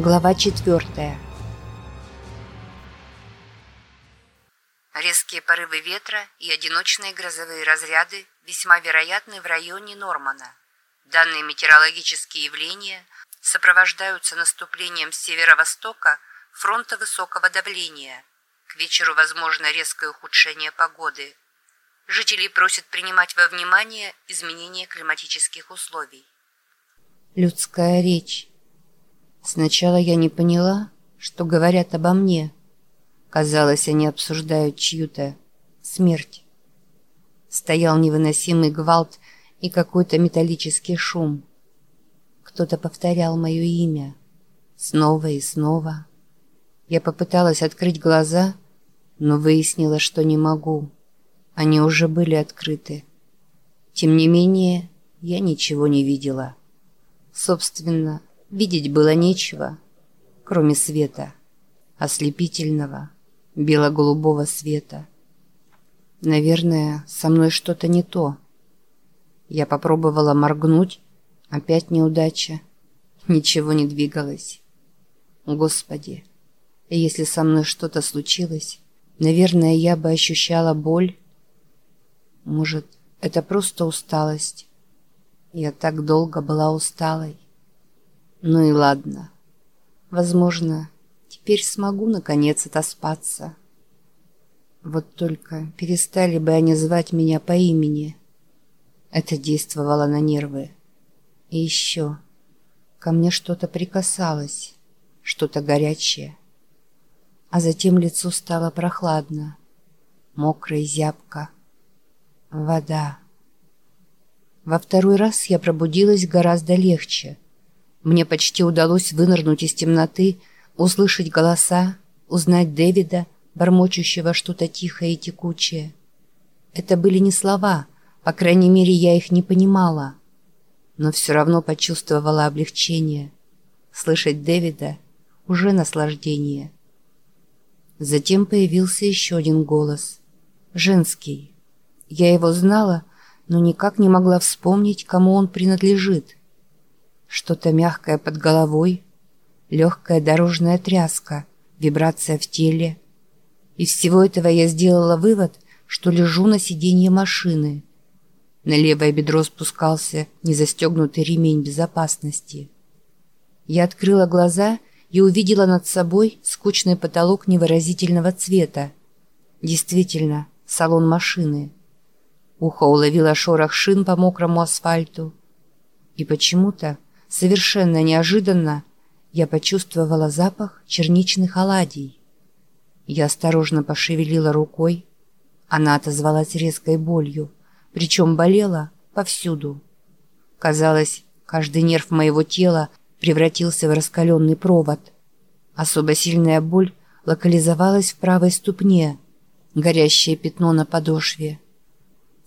Глава четвертая. Резкие порывы ветра и одиночные грозовые разряды весьма вероятны в районе Нормана. Данные метеорологические явления сопровождаются наступлением с северо-востока фронта высокого давления. К вечеру возможно резкое ухудшение погоды. Жителей просят принимать во внимание изменения климатических условий. Людская речь. Сначала я не поняла, что говорят обо мне. Казалось, они обсуждают чью-то смерть. Стоял невыносимый гвалт и какой-то металлический шум. Кто-то повторял мое имя. Снова и снова. Я попыталась открыть глаза, но выяснила, что не могу. Они уже были открыты. Тем не менее, я ничего не видела. Собственно, Видеть было нечего, кроме света, ослепительного, бело-голубого света. Наверное, со мной что-то не то. Я попробовала моргнуть, опять неудача. Ничего не двигалось. Господи, если со мной что-то случилось, наверное, я бы ощущала боль. Может, это просто усталость. Я так долго была усталой. Ну и ладно. Возможно, теперь смогу наконец отоспаться. Вот только перестали бы они звать меня по имени. Это действовало на нервы. И еще. Ко мне что-то прикасалось, что-то горячее. А затем лицу стало прохладно, мокро и зябко. Вода. Во второй раз я пробудилась гораздо легче — мне почти удалось вынырнуть из темноты, услышать голоса, узнать Дэвида, бормочущего что-то тихое и текучее. Это были не слова, по крайней мере, я их не понимала. Но все равно почувствовала облегчение. Слышать Дэвида — уже наслаждение. Затем появился еще один голос. Женский. Я его знала, но никак не могла вспомнить, кому он принадлежит — что-то мягкое под головой, легкая дорожная тряска, вибрация в теле. Из всего этого я сделала вывод, что лежу на сиденье машины. На левое бедро спускался незастегнутый ремень безопасности. Я открыла глаза и увидела над собой скучный потолок невыразительного цвета. Действительно, салон машины. Ухо уловило шорох шин по мокрому асфальту. И почему-то Совершенно неожиданно я почувствовала запах черничных оладий. Я осторожно пошевелила рукой. Она отозвалась резкой болью, причем болела повсюду. Казалось, каждый нерв моего тела превратился в раскаленный провод. Особо сильная боль локализовалась в правой ступне, горящее пятно на подошве.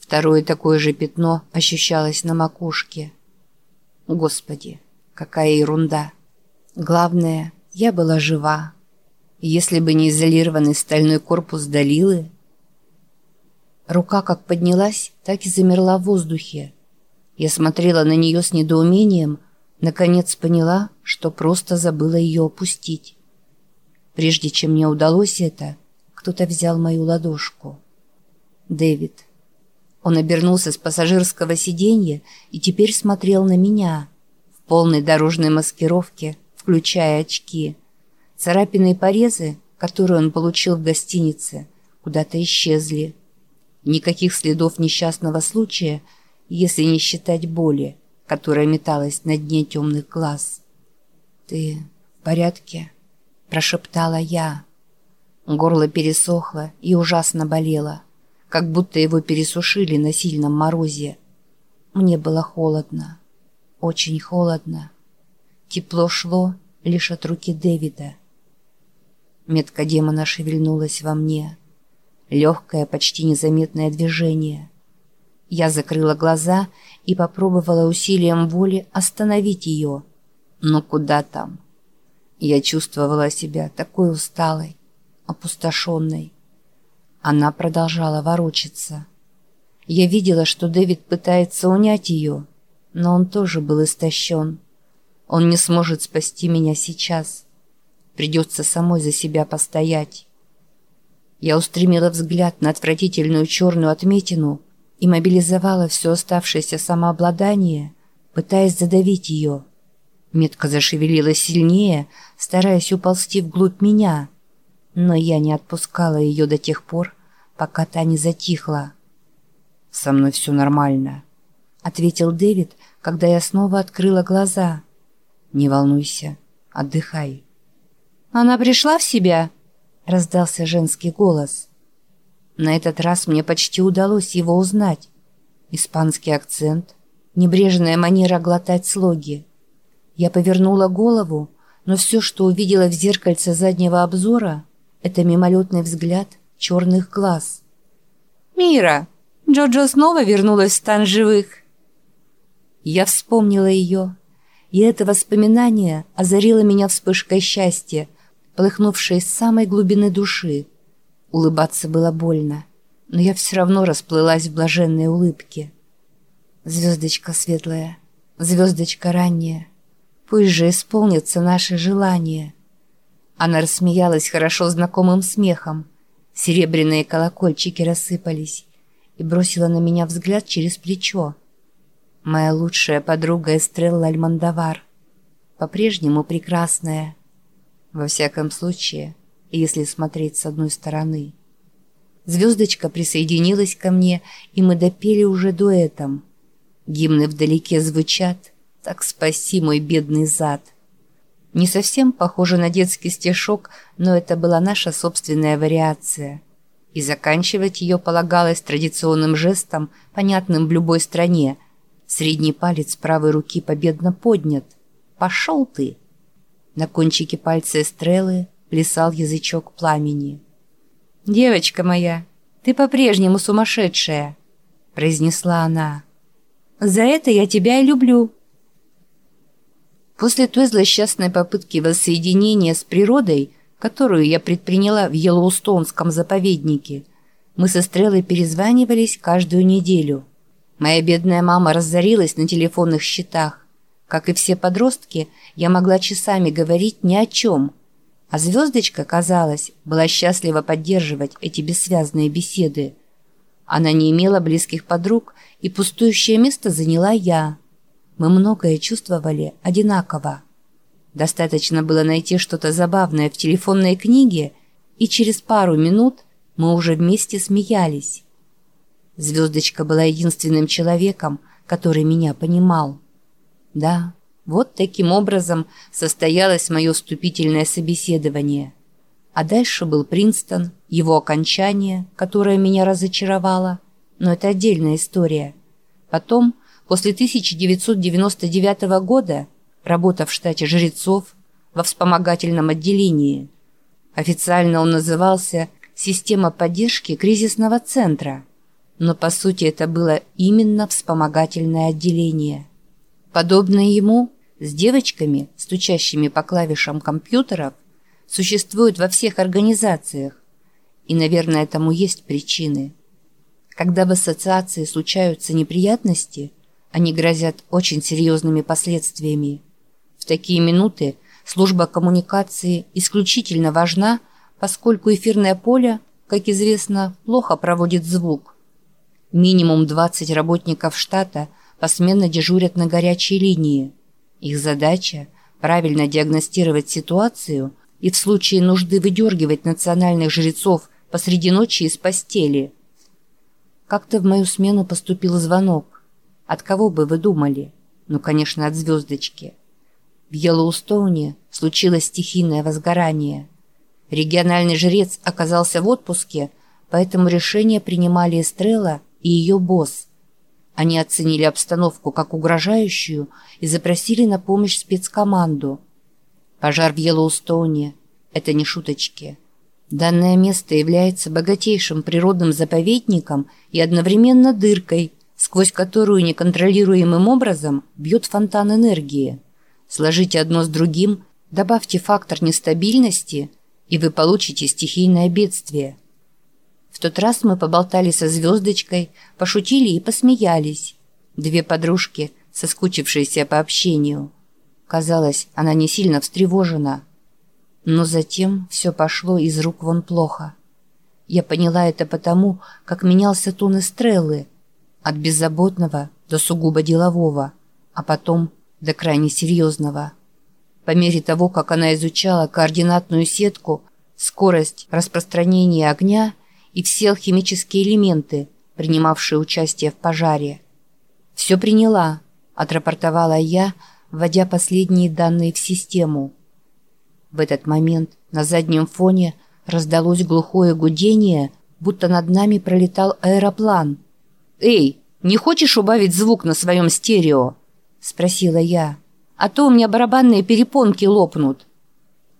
Второе такое же пятно ощущалось на макушке. Господи, какая ерунда. Главное, я была жива. Если бы не изолированный стальной корпус Далилы... Рука как поднялась, так и замерла в воздухе. Я смотрела на нее с недоумением, наконец поняла, что просто забыла ее опустить. Прежде чем мне удалось это, кто-то взял мою ладошку. Дэвид. Он обернулся с пассажирского сиденья и теперь смотрел на меня, в полной дорожной маскировке, включая очки. Царапины и порезы, которые он получил в гостинице, куда-то исчезли. Никаких следов несчастного случая, если не считать боли, которая металась на дне темных глаз. «Ты в порядке?» – прошептала я. Горло пересохло и ужасно болело как будто его пересушили на сильном морозе. Мне было холодно, очень холодно. Тепло шло лишь от руки Дэвида. Метка демона шевельнулась во мне. Легкое, почти незаметное движение. Я закрыла глаза и попробовала усилием воли остановить ее. Но куда там? Я чувствовала себя такой усталой, опустошенной. Она продолжала ворочаться. Я видела, что Дэвид пытается унять ее, но он тоже был истощен. Он не сможет спасти меня сейчас. Придется самой за себя постоять. Я устремила взгляд на отвратительную черную отметину и мобилизовала все оставшееся самообладание, пытаясь задавить ее. Метка зашевелилась сильнее, стараясь уползти вглубь меня, но я не отпускала ее до тех пор, пока та не затихла. «Со мной все нормально», — ответил Дэвид, когда я снова открыла глаза. «Не волнуйся, отдыхай». «Она пришла в себя?» — раздался женский голос. На этот раз мне почти удалось его узнать. Испанский акцент, небрежная манера глотать слоги. Я повернула голову, но все, что увидела в зеркальце заднего обзора, это мимолетный взгляд черных глаз. «Мира, Джоджо снова вернулась в стан живых!» Я вспомнила ее, и это воспоминание озарило меня вспышкой счастья, полыхнувшей из самой глубины души. Улыбаться было больно, но я все равно расплылась в блаженной улыбке. Звездочка светлая, звездочка ранняя, пусть же исполнится наше желание. Она рассмеялась хорошо знакомым смехом, серебряные колокольчики рассыпались и бросила на меня взгляд через плечо. Моя лучшая подруга Эстрелла Альмандавар. По-прежнему прекрасная. Во всяком случае, если смотреть с одной стороны. Звездочка присоединилась ко мне, и мы допели уже дуэтом. Гимны вдалеке звучат, так спаси мой бедный зад. Не совсем похоже на детский стишок, но это была наша собственная вариация. И заканчивать ее полагалось традиционным жестом, понятным в любой стране – Средний палец правой руки победно поднят. «Пошел ты!» На кончике пальца Эстреллы плясал язычок пламени. «Девочка моя, ты по-прежнему сумасшедшая!» произнесла она. «За это я тебя и люблю!» После той злосчастной попытки воссоединения с природой, которую я предприняла в Йеллоустонском заповеднике, мы со Стрелой перезванивались каждую неделю – Моя бедная мама разорилась на телефонных счетах. Как и все подростки, я могла часами говорить ни о чем. А звездочка, казалось, была счастлива поддерживать эти бессвязные беседы. Она не имела близких подруг, и пустующее место заняла я. Мы многое чувствовали одинаково. Достаточно было найти что-то забавное в телефонной книге, и через пару минут мы уже вместе смеялись. Звездочка была единственным человеком, который меня понимал. Да, вот таким образом состоялось мое вступительное собеседование. А дальше был Принстон, его окончание, которое меня разочаровало, но это отдельная история. Потом, после 1999 года, работа в штате жрецов во вспомогательном отделении. Официально он назывался «Система поддержки кризисного центра», но по сути это было именно вспомогательное отделение. Подобное ему, с девочками, стучащими по клавишам компьютеров, существует во всех организациях, и, наверное, этому есть причины. Когда в ассоциации случаются неприятности, они грозят очень серьезными последствиями. В такие минуты служба коммуникации исключительно важна, поскольку эфирное поле, как известно, плохо проводит звук. Минимум 20 работников штата посменно дежурят на горячей линии. Их задача – правильно диагностировать ситуацию и в случае нужды выдергивать национальных жрецов посреди ночи из постели. Как-то в мою смену поступил звонок. От кого бы вы думали? Ну, конечно, от звездочки. В Йеллоустоуне случилось стихийное возгорание. Региональный жрец оказался в отпуске, поэтому решение принимали Эстрелла и ее босс. Они оценили обстановку как угрожающую и запросили на помощь спецкоманду. Пожар в Йеллоустоуне – это не шуточки. Данное место является богатейшим природным заповедником и одновременно дыркой, сквозь которую неконтролируемым образом бьет фонтан энергии. Сложите одно с другим, добавьте фактор нестабильности, и вы получите стихийное бедствие – в тот раз мы поболтали со звездочкой, пошутили и посмеялись. Две подружки, соскучившиеся по общению. Казалось, она не сильно встревожена. Но затем все пошло из рук вон плохо. Я поняла это потому, как менялся тон Эстреллы. От беззаботного до сугубо делового, а потом до крайне серьезного. По мере того, как она изучала координатную сетку, скорость распространения огня и все алхимические элементы, принимавшие участие в пожаре. «Все приняла», — отрапортовала я, вводя последние данные в систему. В этот момент на заднем фоне раздалось глухое гудение, будто над нами пролетал аэроплан. «Эй, не хочешь убавить звук на своем стерео?» — спросила я. «А то у меня барабанные перепонки лопнут».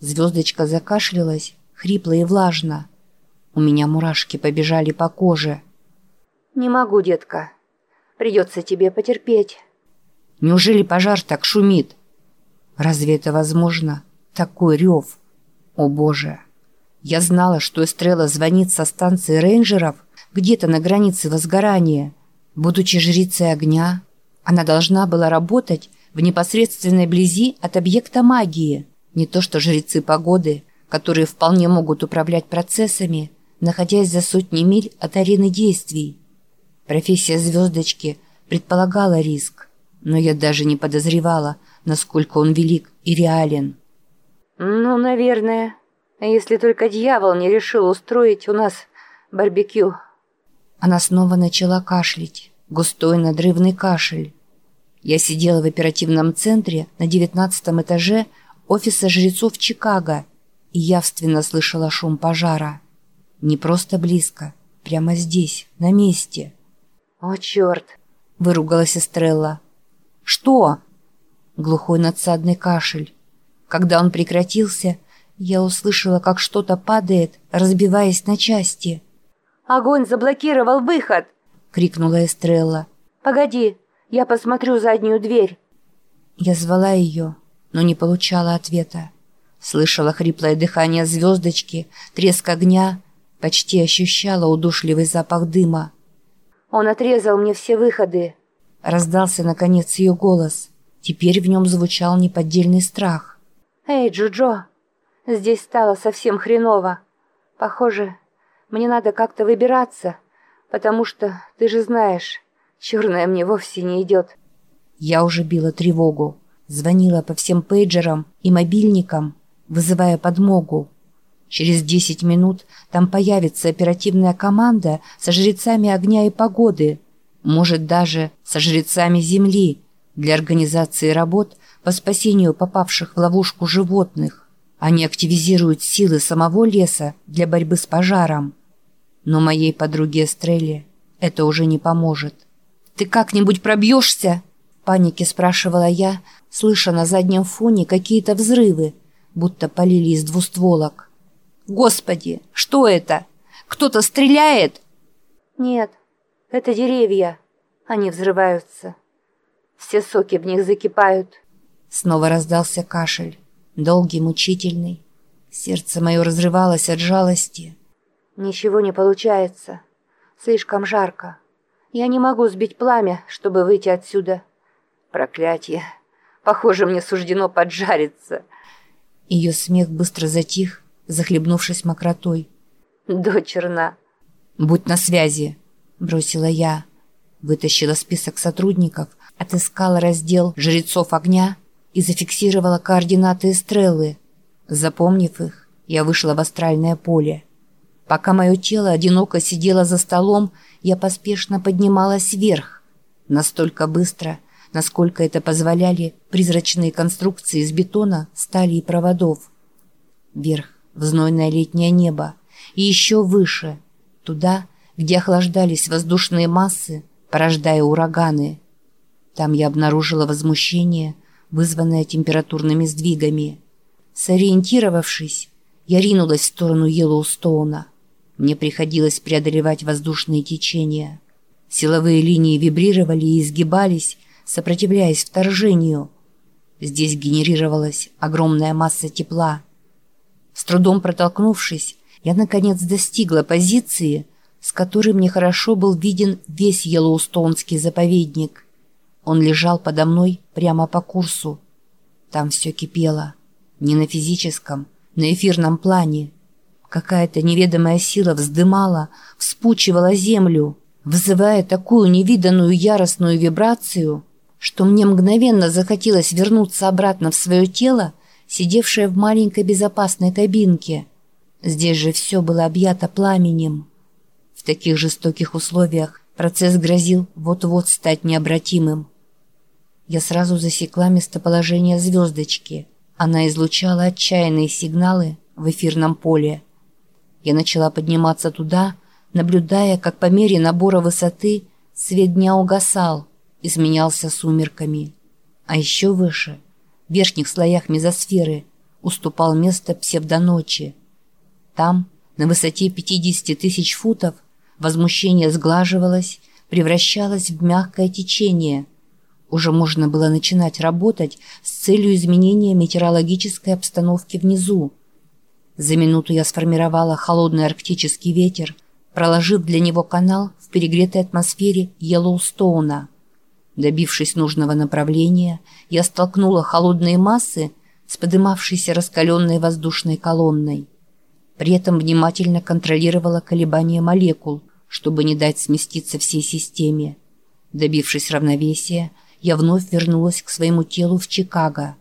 Звездочка закашлялась, хрипло и влажно. У меня мурашки побежали по коже. «Не могу, детка. Придется тебе потерпеть». Неужели пожар так шумит? Разве это возможно? Такой рев. О боже! Я знала, что Эстрелла звонит со станции рейнджеров где-то на границе возгорания. Будучи жрицей огня, она должна была работать в непосредственной близи от объекта магии. Не то что жрецы погоды, которые вполне могут управлять процессами, находясь за сотни миль от арены действий. Профессия звездочки предполагала риск но я даже не подозревала, насколько он велик и реален. «Ну, наверное, если только дьявол не решил устроить у нас барбекю». Она снова начала кашлять, густой надрывный кашель. Я сидела в оперативном центре на девятнадцатом этаже офиса жрецов Чикаго и явственно слышала шум пожара. Не просто близко, прямо здесь, на месте. «О, черт!» – выругалась Эстрелла. «Что?» Глухой надсадный кашель. Когда он прекратился, я услышала, как что-то падает, разбиваясь на части. «Огонь заблокировал выход!» — крикнула Эстрелла. «Погоди, я посмотрю заднюю дверь». Я звала ее, но не получала ответа. Слышала хриплое дыхание звездочки, треск огня, почти ощущала удушливый запах дыма. «Он отрезал мне все выходы», Раздался, наконец, ее голос. Теперь в нем звучал неподдельный страх. «Эй, Джуджо, здесь стало совсем хреново. Похоже, мне надо как-то выбираться, потому что, ты же знаешь, черная мне вовсе не идет». Я уже била тревогу, звонила по всем пейджерам и мобильникам, вызывая подмогу. Через десять минут там появится оперативная команда со жрецами огня и погоды – может даже со жрецами Земли для организации работ по спасению попавших в ловушку животных. Они активизируют силы самого леса для борьбы с пожаром. Но моей подруге Эстрелле это уже не поможет. «Ты как-нибудь пробьешься?» В панике спрашивала я, слыша на заднем фоне какие-то взрывы, будто полили из двустволок. «Господи, что это? Кто-то стреляет?» «Нет, это деревья. Они взрываются. Все соки в них закипают. Снова раздался кашель. Долгий, мучительный. Сердце мое разрывалось от жалости. Ничего не получается. Слишком жарко. Я не могу сбить пламя, чтобы выйти отсюда. Проклятие. Похоже, мне суждено поджариться. Ее смех быстро затих, захлебнувшись мокротой. До черна. Будь на связи бросила я. Вытащила список сотрудников, отыскала раздел «Жрецов огня» и зафиксировала координаты Эстреллы. Запомнив их, я вышла в астральное поле. Пока мое тело одиноко сидело за столом, я поспешно поднималась вверх. Настолько быстро, насколько это позволяли призрачные конструкции из бетона, стали и проводов. Вверх, в знойное летнее небо, и еще выше, туда, где охлаждались воздушные массы, порождая ураганы. Там я обнаружила возмущение, вызванное температурными сдвигами. Сориентировавшись, я ринулась в сторону Йеллоустоуна. Мне приходилось преодолевать воздушные течения. Силовые линии вибрировали и изгибались, сопротивляясь вторжению. Здесь генерировалась огромная масса тепла. С трудом протолкнувшись, я наконец достигла позиции, с которой мне хорошо был виден весь Йеллоустонский заповедник. Он лежал подо мной прямо по курсу. Там все кипело. Не на физическом, на эфирном плане. Какая-то неведомая сила вздымала, вспучивала землю, вызывая такую невиданную яростную вибрацию, что мне мгновенно захотелось вернуться обратно в свое тело, сидевшее в маленькой безопасной кабинке. Здесь же все было объято пламенем. В таких жестоких условиях процесс грозил вот-вот стать необратимым. Я сразу засекла местоположение звездочки. Она излучала отчаянные сигналы в эфирном поле. Я начала подниматься туда, наблюдая, как по мере набора высоты свет дня угасал, изменялся сумерками. А еще выше, в верхних слоях мезосферы, уступал место псевдоночи. Там, на высоте 50 тысяч футов, возмущение сглаживалось, превращалось в мягкое течение. Уже можно было начинать работать с целью изменения метеорологической обстановки внизу. За минуту я сформировала холодный арктический ветер, проложив для него канал в перегретой атмосфере Йеллоустоуна. Добившись нужного направления, я столкнула холодные массы с подымавшейся раскаленной воздушной колонной. При этом внимательно контролировала колебания молекул, чтобы не дать сместиться всей системе. Добившись равновесия, я вновь вернулась к своему телу в Чикаго.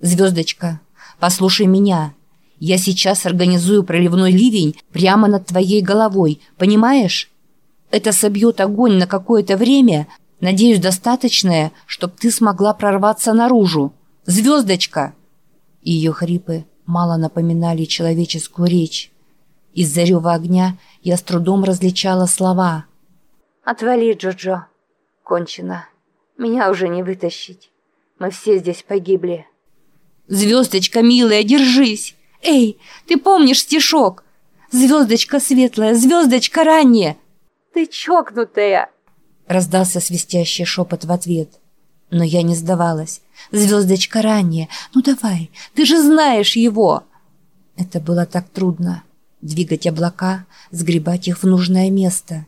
«Звездочка, послушай меня. Я сейчас организую проливной ливень прямо над твоей головой, понимаешь? Это собьет огонь на какое-то время, Надеюсь, достаточное, чтобы ты смогла прорваться наружу. Звездочка!» Ее хрипы мало напоминали человеческую речь. Из-за рева огня я с трудом различала слова. «Отвали, Джоджо. Кончено. Меня уже не вытащить. Мы все здесь погибли». «Звездочка, милая, держись! Эй, ты помнишь стишок? Звездочка светлая, звездочка ранняя!» «Ты чокнутая!» Раздался свистящий шепот в ответ. Но я не сдавалась. «Звездочка ранее! Ну давай, ты же знаешь его!» Это было так трудно. Двигать облака, сгребать их в нужное место.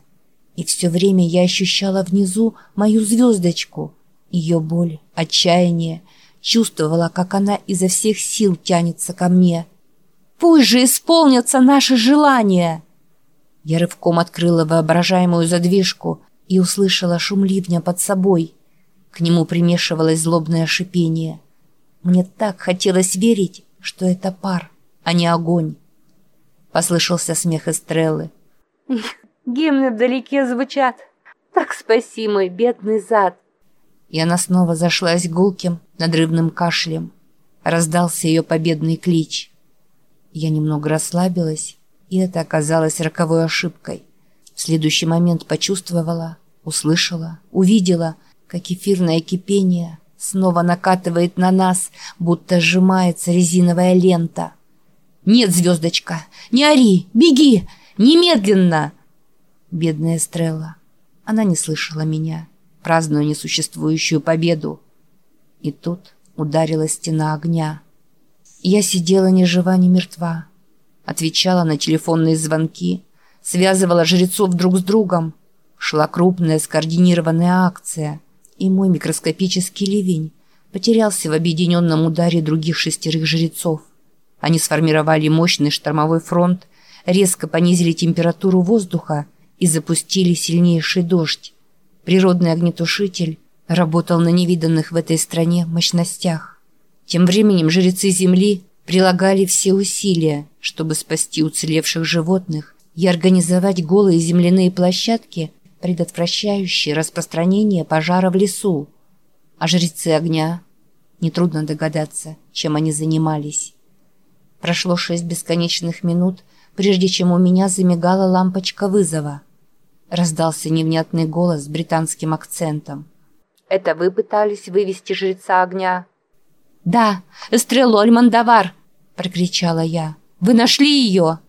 И все время я ощущала внизу мою звездочку. Ее боль, отчаяние. Чувствовала, как она изо всех сил тянется ко мне. «Пусть же исполнятся наши желания!» Я рывком открыла воображаемую задвижку, и услышала шум ливня под собой. К нему примешивалось злобное шипение. Мне так хотелось верить, что это пар, а не огонь. Послышался смех Эстреллы. «Гимны вдалеке звучат. Так спаси мой бедный зад!» И она снова зашлась гулким, надрывным кашлем. Раздался ее победный клич. Я немного расслабилась, и это оказалось роковой ошибкой. В следующий момент почувствовала, Услышала, увидела, как эфирное кипение снова накатывает на нас, будто сжимается резиновая лента. «Нет, звездочка, не ори, беги, немедленно!» Бедная Стрелла. Она не слышала меня, празднуя несуществующую победу. И тут ударила стена огня. Я сидела ни жива, ни мертва. Отвечала на телефонные звонки, связывала жрецов друг с другом, Шла крупная скоординированная акция, и мой микроскопический ливень потерялся в объединенном ударе других шестерых жрецов. Они сформировали мощный штормовой фронт, резко понизили температуру воздуха и запустили сильнейший дождь. Природный огнетушитель работал на невиданных в этой стране мощностях. Тем временем жрецы Земли прилагали все усилия, чтобы спасти уцелевших животных и организовать голые земляные площадки предотвращающие распространение пожара в лесу. А жрецы огня? Нетрудно догадаться, чем они занимались. Прошло шесть бесконечных минут, прежде чем у меня замигала лампочка вызова. Раздался невнятный голос с британским акцентом. «Это вы пытались вывести жреца огня?» «Да, Эстреллу Альмандавар!» — прокричала я. «Вы нашли ее?»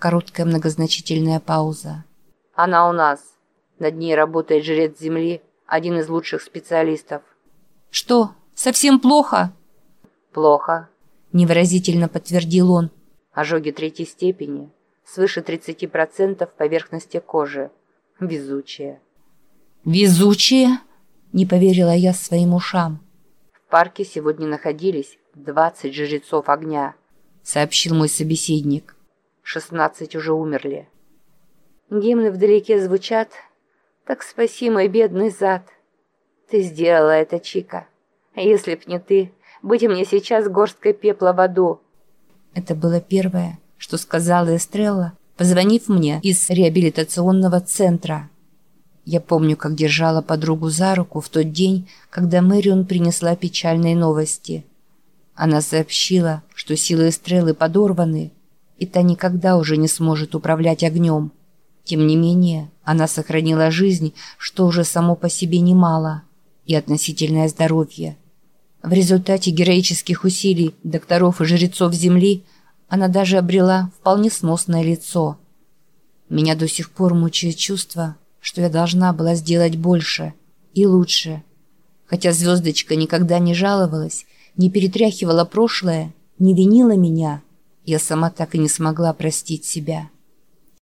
Короткая многозначительная пауза. «Она у нас», над ней работает жрец Земли, один из лучших специалистов. «Что, совсем плохо?» «Плохо», — невыразительно подтвердил он. «Ожоги третьей степени, свыше 30% поверхности кожи. Везучая». «Везучая?» — не поверила я своим ушам. В парке сегодня находились 20 жрецов огня, сообщил мой собеседник. 16 уже умерли. Гимны вдалеке звучат. Так спаси мой бедный зад. Ты сделала это, Чика. Если б не ты, быть мне сейчас горсткой пепла в аду. Это было первое, что сказала Эстрелла, позвонив мне из реабилитационного центра. Я помню, как держала подругу за руку в тот день, когда Мэрион принесла печальные новости. Она сообщила, что силы Эстреллы подорваны, и та никогда уже не сможет управлять огнем. Тем не менее, она сохранила жизнь, что уже само по себе немало, и относительное здоровье. В результате героических усилий докторов и жрецов Земли она даже обрела вполне сносное лицо. Меня до сих пор мучает чувство, что я должна была сделать больше и лучше. Хотя звездочка никогда не жаловалась, не перетряхивала прошлое, не винила меня – я сама так и не смогла простить себя.